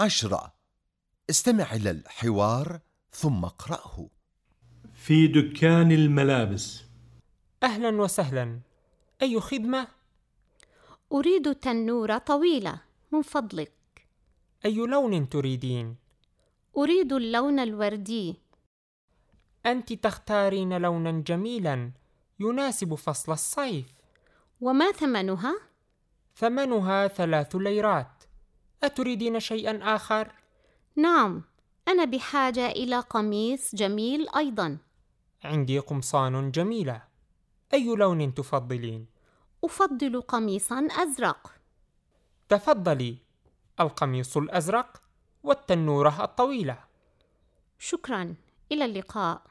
عشرة. استمع إلى الحوار ثم اقرأه. في دكان الملابس. أهلا وسهلا. أي خدمة؟ أريد تنورة طويلة من فضلك. أي لون تريدين؟ أريد اللون الوردي. أنت تختارين لونا جميلا يناسب فصل الصيف. وما ثمنها؟ ثمنها ثلاث ليرات. أتريدين شيئا آخر؟ نعم أنا بحاجة إلى قميص جميل أيضا. عندي قمصان جميلة. أي لون تفضلين؟ أفضل قميصا أزرق. تفضلي. القميص الأزرق والتنورة الطويلة. شكرا. إلى اللقاء.